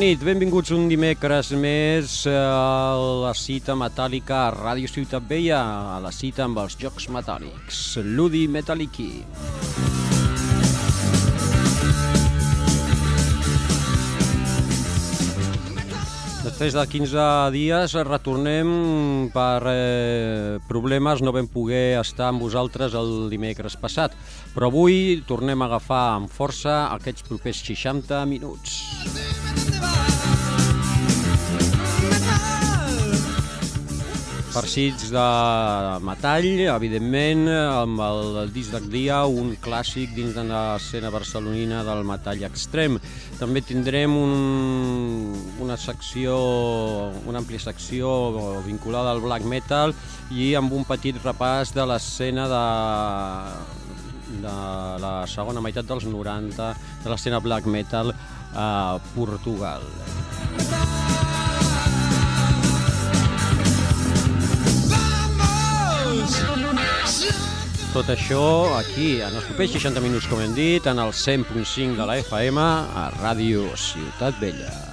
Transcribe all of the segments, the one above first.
nit, benvinguts un dimecres més a la cita metàl·lica a Ràdio Ciutat Vella, a la cita amb els Jocs Metàl·lics, Ludi Metalliqui. Després de 15 dies retornem per eh, problemes, no vam poder estar amb vosaltres el dimecres passat, però avui tornem a agafar amb força aquests propers 60 minuts. Farcits de metall, evidentment, amb el disc del dia, un clàssic dins de l'escena barcelonina del metall extrem. També tindrem un, una secció, una àmplia secció vinculada al black metal i amb un petit repàs de l'escena de, de la segona meitat dels 90 de l'escena black metal a Portugal. Tot això aquí, en els propers 60 minuts, com hem dit, en el 100.5 de la FM, a Ràdio Ciutat Vella.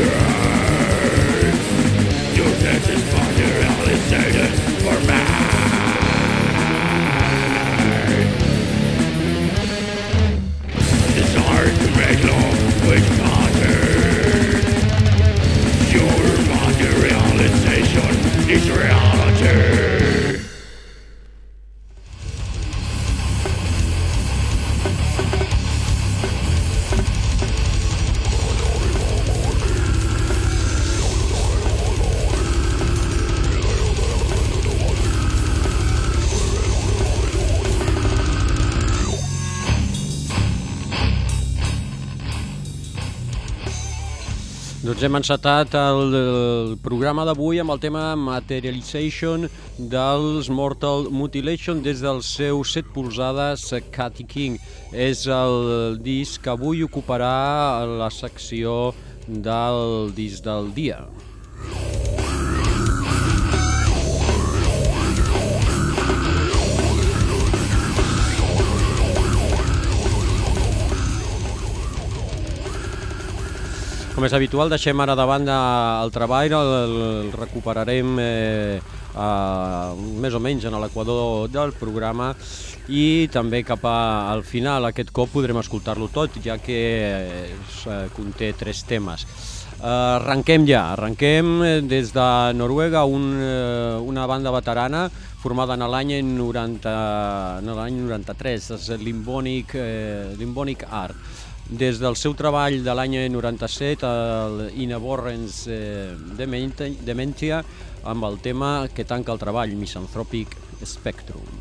Yeah. Doncs hem encetat el, el programa d'avui amb el tema Materialization dels Mortal Mutilation des del seu set polzades Cathy King. És el disc que avui ocuparà la secció del disc del dia. Com és habitual, deixem ara de banda el treball, el, el recuperarem eh, a, més o menys en l'equador del programa i també cap a, al final aquest cop podrem escoltar-lo tot, ja que eh, conté tres temes. Uh, arrenquem ja, arrenquem des de Noruega, un, uh, una banda veterana formada en l'any 90, en l'any 93, és l'Imbonic eh, Limbonic Art. Des del seu treball de l'any 97, el In Abhorrence eh, Dementia, amb el tema que tanca el treball, Misanthropic Spectrum.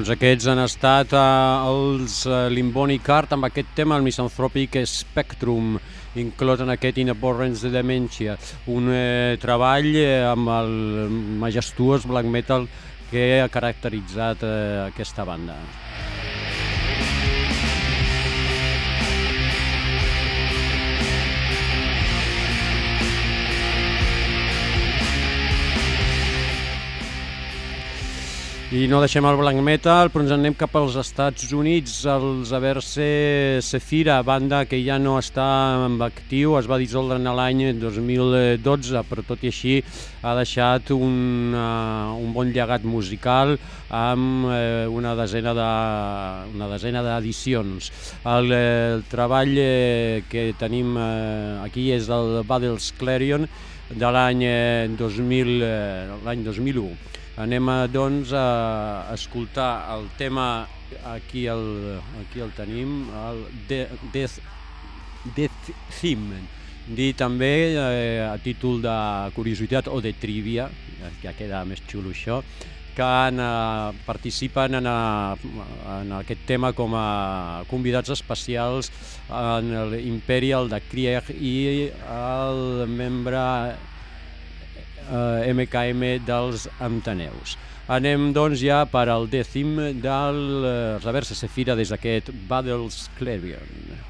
Doncs aquests han estat eh, els eh, Limboni Cart amb aquest tema, el Misanthropic Spectrum, inclòs en aquest In Abhorrence de Dementia, un eh, treball eh, amb el majestuós black metal que ha caracteritzat eh, aquesta banda. I no deixem el black metal, però ens anem cap als Estats Units, els Averse Sefira, banda que ja no està en actiu, es va dissoldre en l'any 2012, però tot i així ha deixat un, uh, un bon llegat musical amb uh, una desena de, una desena. El, el treball uh, que tenim uh, aquí és el Battles Clarion de l'any 2000, uh, l'any 2001. Anem a, doncs a escoltar el tema, aquí el, aquí el tenim, el Death, Death Theme, dir també eh, a títol de curiositat o de trivia, ja queda més xulo això, que en, eh, participen en, a, en aquest tema com a convidats especials en l'Imperial de Krieg i el membre eh, MKM dels Amtaneus. Anem doncs ja per al dècim del eh, Reversa Sefira des d'aquest Battles Clarion.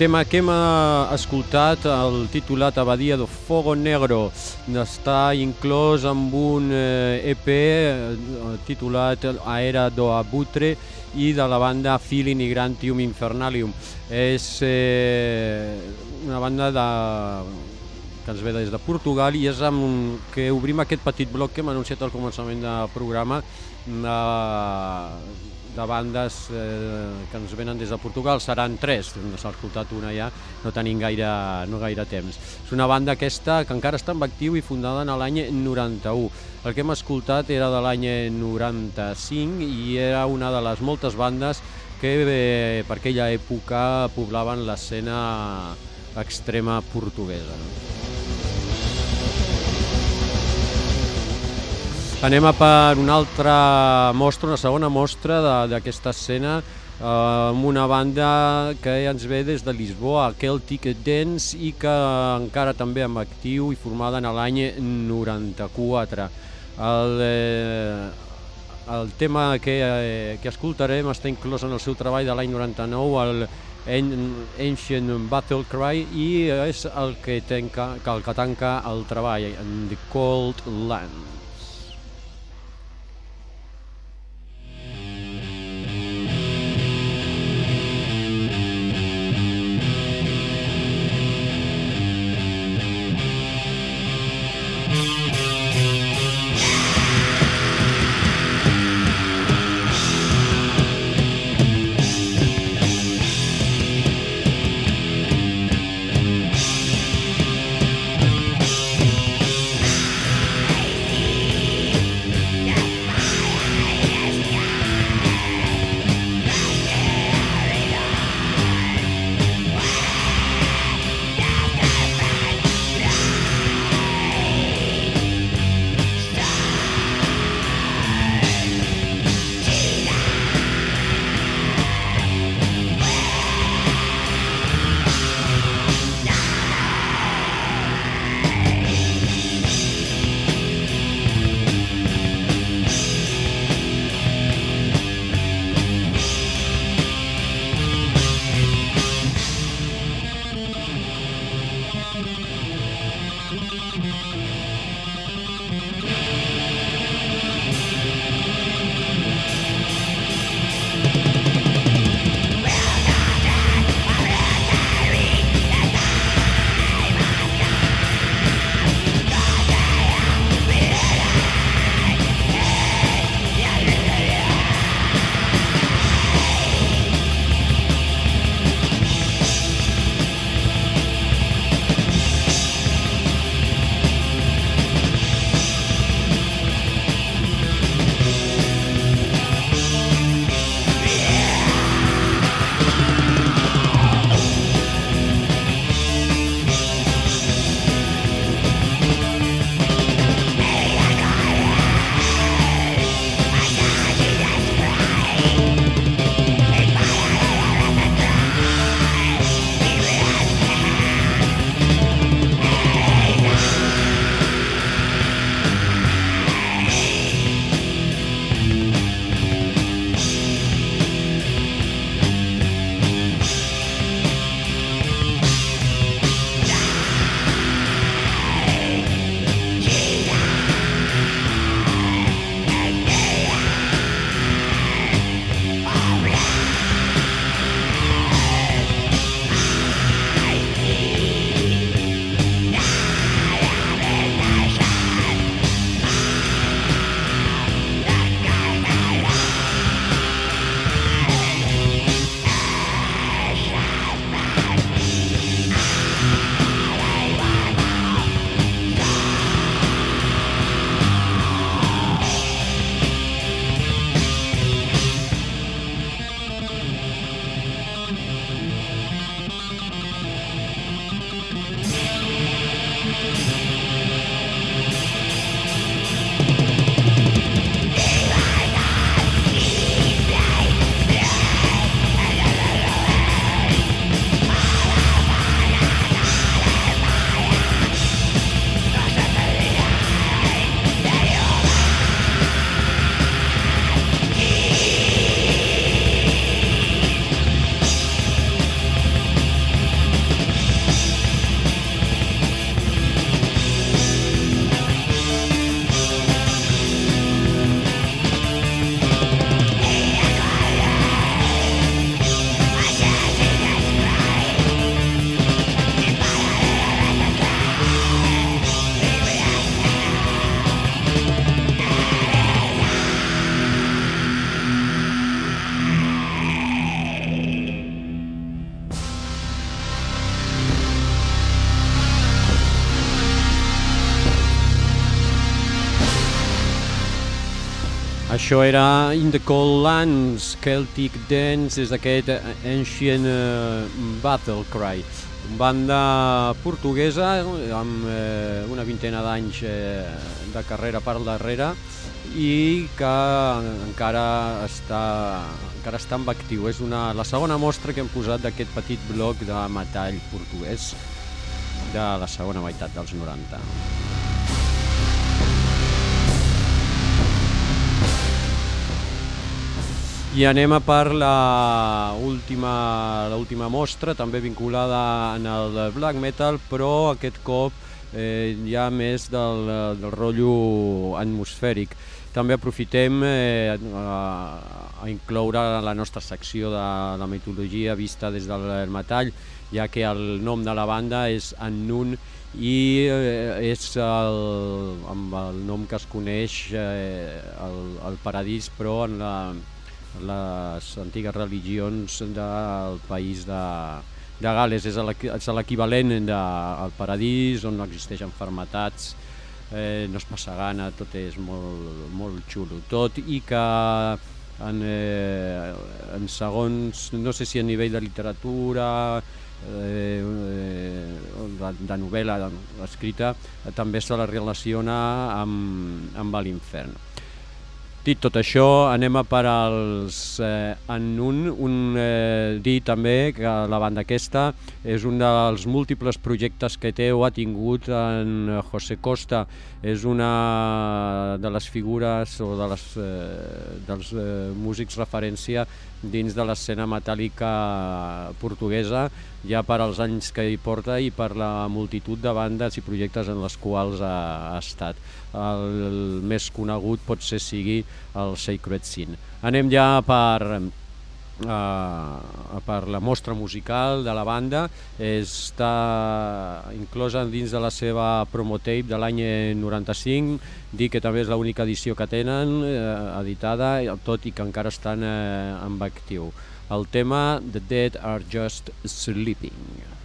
Tema que hem eh, escoltat, el titulat Abadia do Fogo Negro, està inclòs amb un eh, EP eh, titulat Aera do Abutre i de la banda Feeling Igrantium Infernalium. És eh, una banda de, que ens ve des de Portugal i és amb que obrim aquest petit bloc que hem anunciat al començament del programa de, de bandes eh, que ens venen des de Portugal, seran tres, s'ha escoltat una ja, no tenim gaire, no gaire temps. És una banda aquesta que encara està en actiu i fundada en l'any 91. El que hem escoltat era de l'any 95 i era una de les moltes bandes que eh, per aquella època poblaven l'escena extrema portuguesa. No? Anem a per una altra mostra, una segona mostra d'aquesta escena eh, amb una banda que ens ve des de Lisboa, Celtic Dance, i que encara també amb actiu i formada en l'any 94. El, eh, el tema que, eh, que escoltarem està inclòs en el seu treball de l'any 99, el An- Ancient Battle Cry, i és el que, tanca, que el que tanca el treball, en The Cold Lands. Això era In the Cold Lands, Celtic Dance, és d'aquest Ancient uh, Battle Cry. banda portuguesa amb eh, una vintena d'anys eh, de carrera per darrere i que encara està, encara està en actiu. És una, la segona mostra que hem posat d'aquest petit bloc de metall portuguès de la segona meitat dels 90. I anem a per la última, última mostra, també vinculada en el black metal, però aquest cop eh, ja més del, del rotllo atmosfèric. També aprofitem eh, a, a incloure la nostra secció de la mitologia vista des del metall, ja que el nom de la banda és Annun i eh, és el, amb el nom que es coneix eh, el, el paradís, però en la, les antigues religions del país de, de Gales. És l'equivalent del paradís, on no existeixen fermetats, eh, no es passa gana, tot és molt, molt xulo. Tot i que en, eh, en segons, no sé si a nivell de literatura, eh, de, de novel·la escrita, també se la relaciona amb, amb l'infern. Dit tot això, anem a per als eh, en un, un eh, dir també que la banda aquesta és un dels múltiples projectes que té o ha tingut en José Costa. És una de les figures o de les, eh, dels eh, músics referència dins de l'escena metàl·lica portuguesa, ja per als anys que hi porta i per la multitud de bandes i projectes en les quals ha, ha estat. El més conegut pot ser sigui el Sacred Sin. Anem ja per uh, per la mostra musical de la banda. Està inclosa dins de la seva promotape de l'any 95 dir que també és l'única edició que tenen eh, editada tot i que encara estan eh, en actiu. El tema The Dead Are Just Sleeping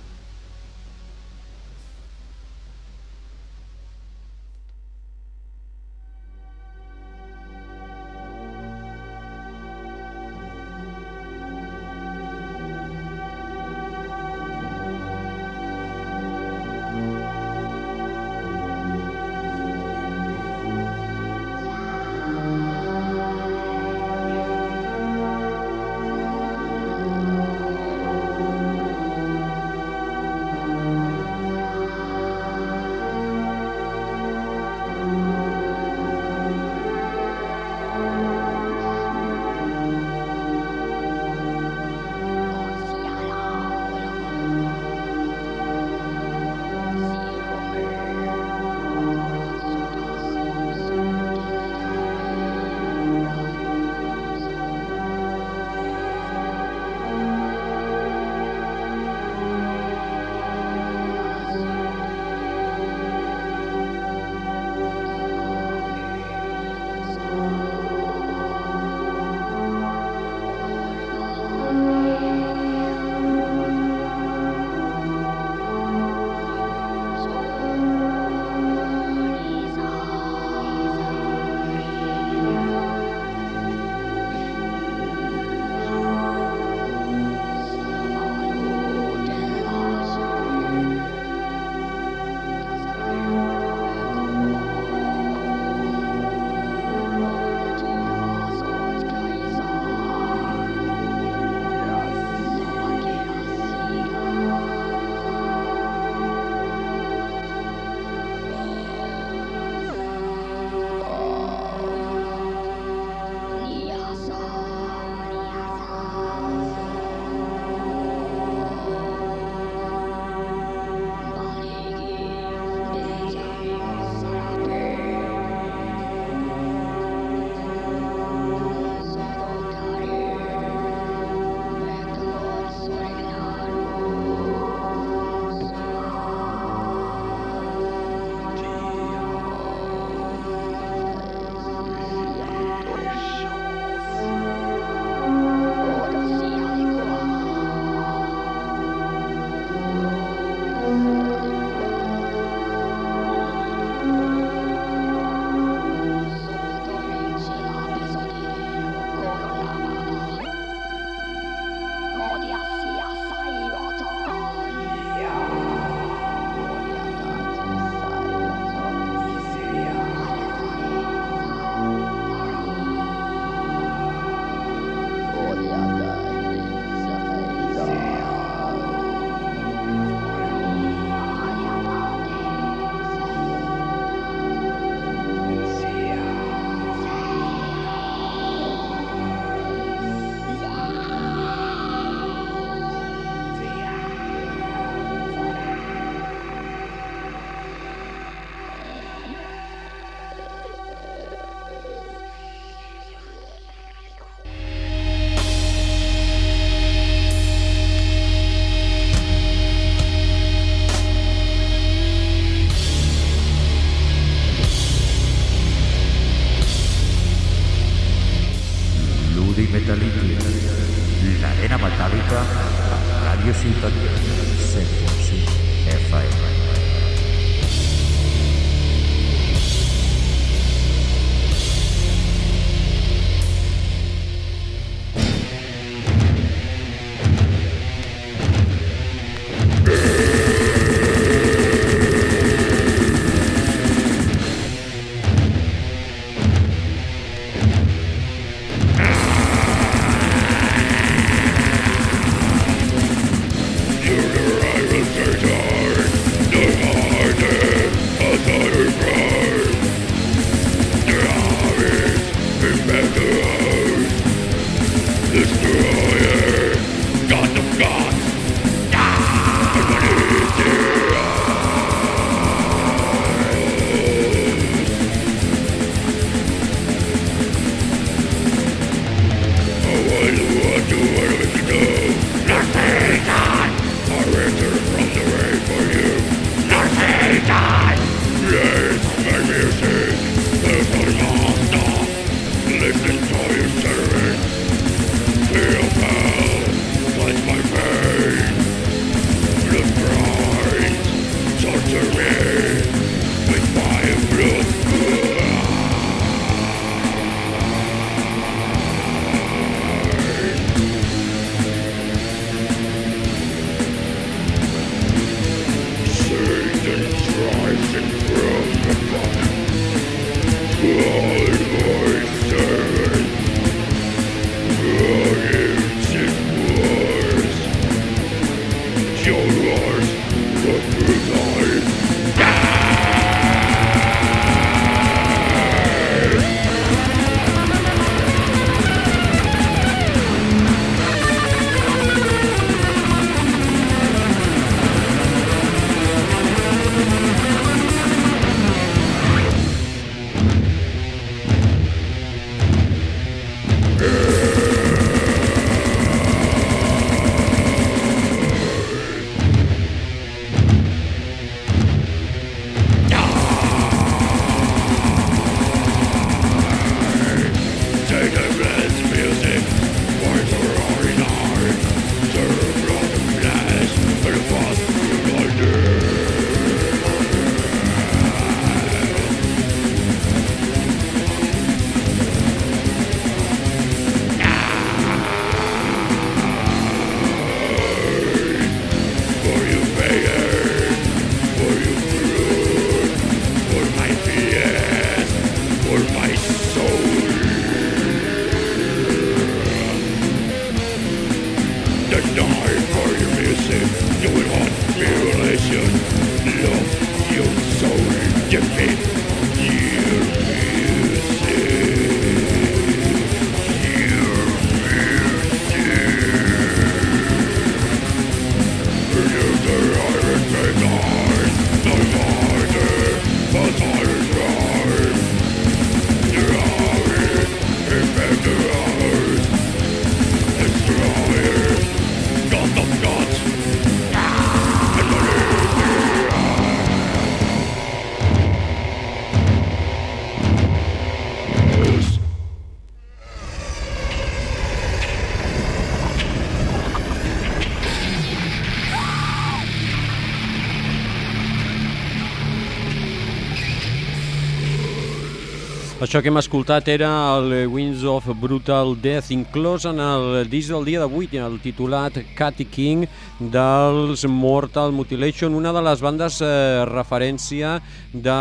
Això que hem escoltat era el Winds of Brutal Death, inclòs en el disc del dia d'avui, el titulat Cathy King dels Mortal Mutilation, una de les bandes eh, referència de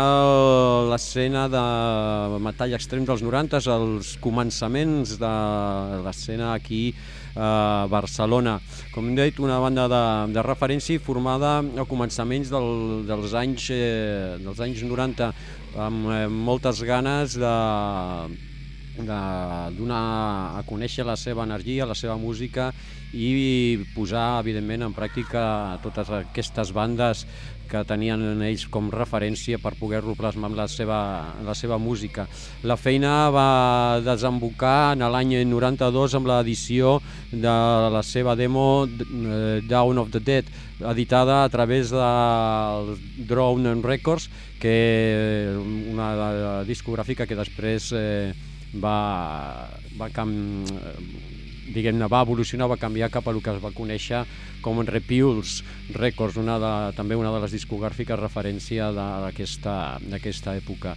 l'escena de metall extrem dels 90, els començaments de l'escena aquí a Barcelona. Com hem dit, una banda de, de referència formada a començaments del, dels, anys, eh, dels anys 90 amb eh, moltes ganes de de donar a conèixer la seva energia, la seva música i posar, evidentment, en pràctica totes aquestes bandes que tenien ells com referència per poder-lo plasmar amb la seva, la seva música. La feina va desembocar en l'any 92 amb l'edició de la seva demo eh, Down of the Dead, editada a través de Drone Records, que una discogràfica que després eh, va, va, cam, diguem-ne, va evolucionar, va canviar cap a el que es va conèixer com en Repules Records, una de, també una de les discogràfiques referència d'aquesta època.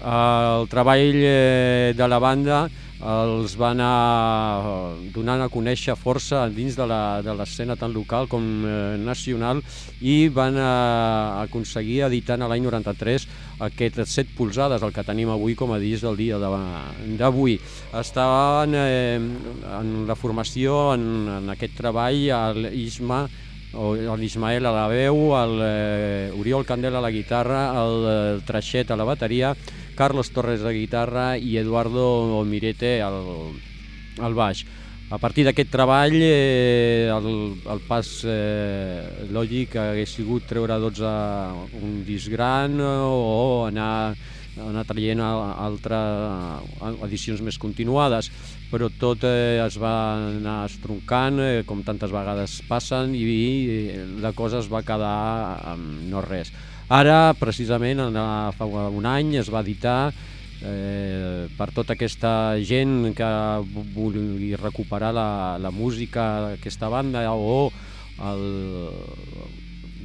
El treball eh, de la banda els va anar donant a conèixer força dins de l'escena tant local com eh, nacional i van eh, aconseguir editar en l'any 93 aquest 7 polzades, el que tenim avui com a disc del dia d'avui. Estaven eh, en la formació, en, en aquest treball, l'Isma, l'Ismael a la veu, l'Oriol Candela a la guitarra, el, el Traixet a la bateria, Carlos Torres de guitarra i Eduardo Mirete al, al baix. A partir d'aquest treball, eh, el, el pas eh, lògic hagués sigut treure 12 un disc gran o anar, anar traient altres edicions més continuades, però tot eh, es va anar estroncant, eh, com tantes vegades passen, i, i la cosa es va quedar amb no res. Ara, precisament, fa un any es va editar eh, per tota aquesta gent que vulgui recuperar la, la música d'aquesta banda o el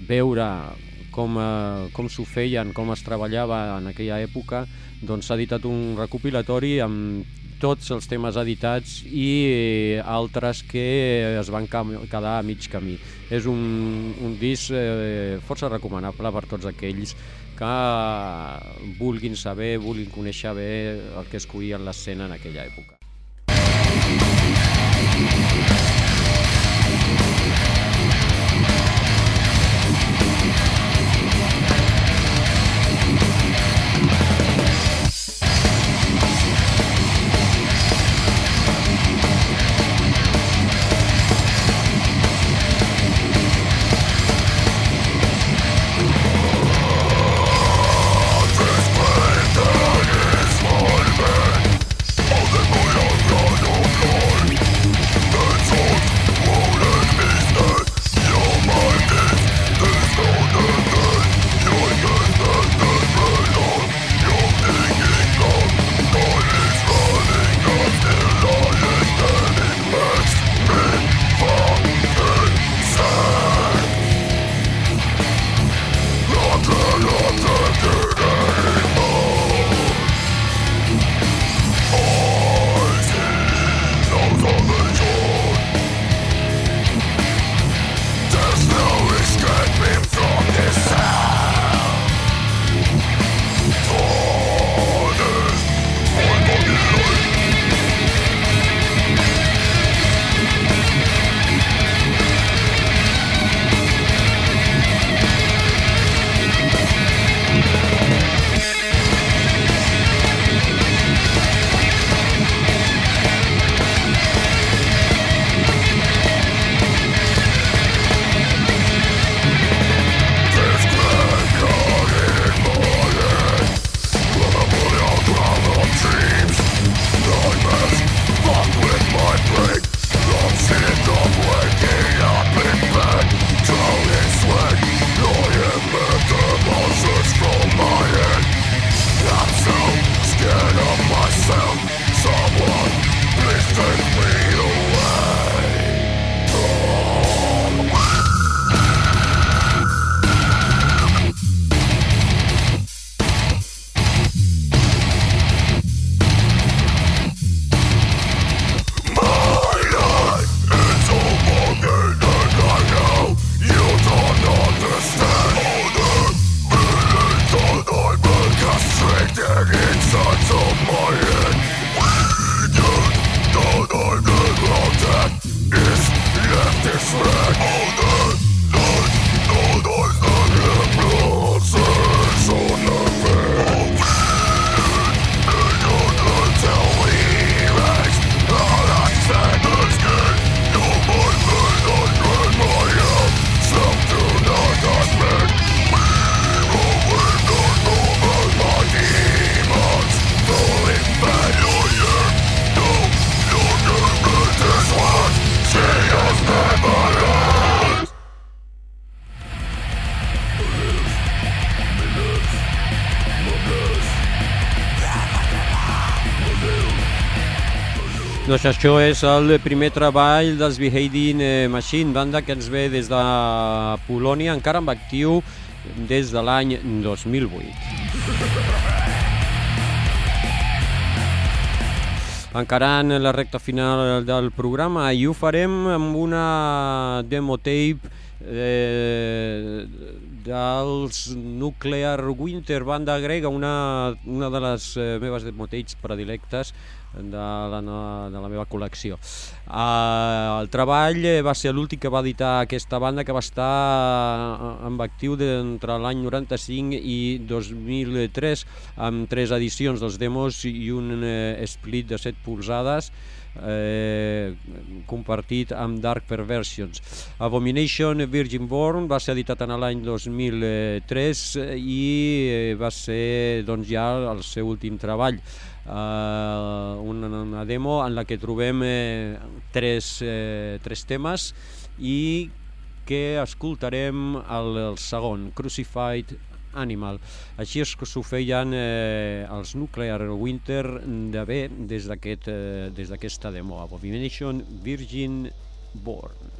veure com, eh, com s'ho feien, com es treballava en aquella època, doncs s'ha editat un recopilatori amb tots els temes editats i eh, altres que es van quedar a mig camí. És un, un disc eh, força recomanable per tots aquells que vulguin saber, vulguin conèixer bé el que es coïa en l'escena en aquella època. Doncs això és el primer treball dels Behaving eh, Machine, banda que ens ve des de Polònia, encara amb actiu des de l'any 2008. encarant la recta final del programa i ho farem amb una demo tape eh, dels Nuclear Winter, banda grega, una, una de les eh, meves demo tapes predilectes de la, de la meva col·lecció. Uh, el treball va ser l'últim que va editar aquesta banda que va estar amb actiu entre l'any 95 i 2003 amb tres edicions dels demos i un eh, split de 7 polzades eh, compartit amb Dark Perversions. Abomination Virgin Born va ser editat en l'any 2003 i eh, va ser doncs, ja el seu últim treball eh, una demo en la que trobem eh, tres, eh, tres temes i que escoltarem el, el segon, Crucified Animal. Així és que s'ho feien eh, els Nuclear Winter de bé des d'aquesta eh, des demo. Abomination Virgin Born.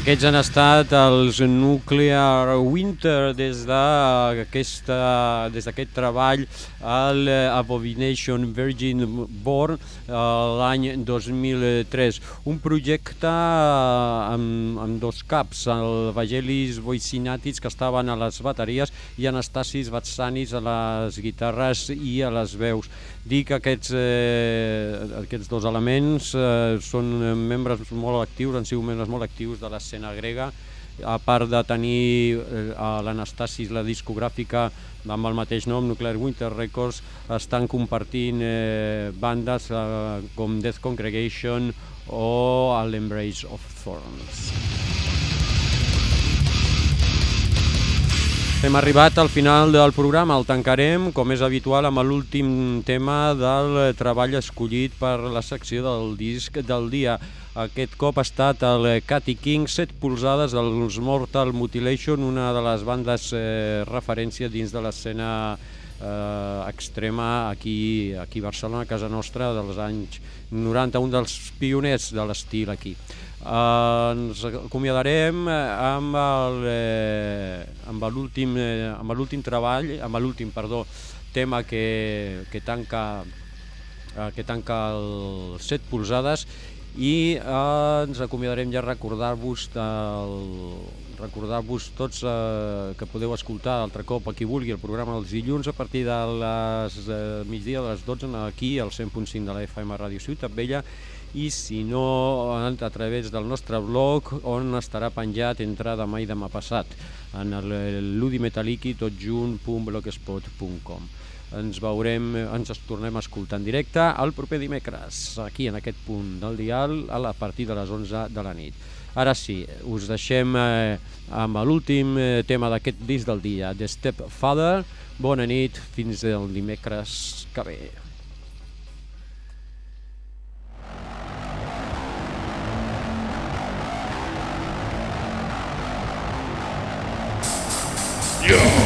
Aquests han estat els Nuclear Winter des d'aquest d'aquest treball a l'Abomination Virgin Born eh, l'any 2003. Un projecte amb, amb dos caps, el Vagelis Voicinatis que estaven a les bateries i Anastasis Vatsanis a les guitarres i a les veus. Dic que aquests, eh, aquests dos elements eh, són membres molt actius, han sigut membres molt actius de l'escena grega, a part de tenir eh, l'Anastasis la discogràfica amb el mateix nom, Nuclear Winter Records, estan compartint eh, bandes eh, com Death Congregation o l'Embrace of Thorns. Hem arribat al final del programa, el tancarem, com és habitual, amb l'últim tema del treball escollit per la secció del disc del dia. Aquest cop ha estat el Cathy King, 7 polzades dels Mortal Mutilation, una de les bandes eh, referència dins de l'escena eh, extrema aquí, aquí a Barcelona, a casa nostra, dels anys 90, un dels pioners de l'estil aquí. Uh, ens acomiadarem amb el, eh, amb l'últim eh, amb l'últim treball, amb l'últim, perdó, tema que, que tanca eh, que tanca el 7 polzades i eh, ens acomiadarem ja recordar-vos recordar-vos tots eh, que podeu escoltar altre cop a qui vulgui el programa dels dilluns a partir de les eh, migdia de les 12 aquí al 100.5 de la FM Ràdio Ciutat Vella i si no a través del nostre blog on estarà penjat entre demà i demà passat en l'udimetaliki totjunt.blogspot.com ens veurem, ens tornem a escoltar en directe el proper dimecres aquí en aquest punt del dial a la partir de les 11 de la nit. Ara sí, us deixem eh, amb l'últim eh, tema d'aquest disc del dia The Stepfather. Bona nit, fins el dimecres que ve Yeah.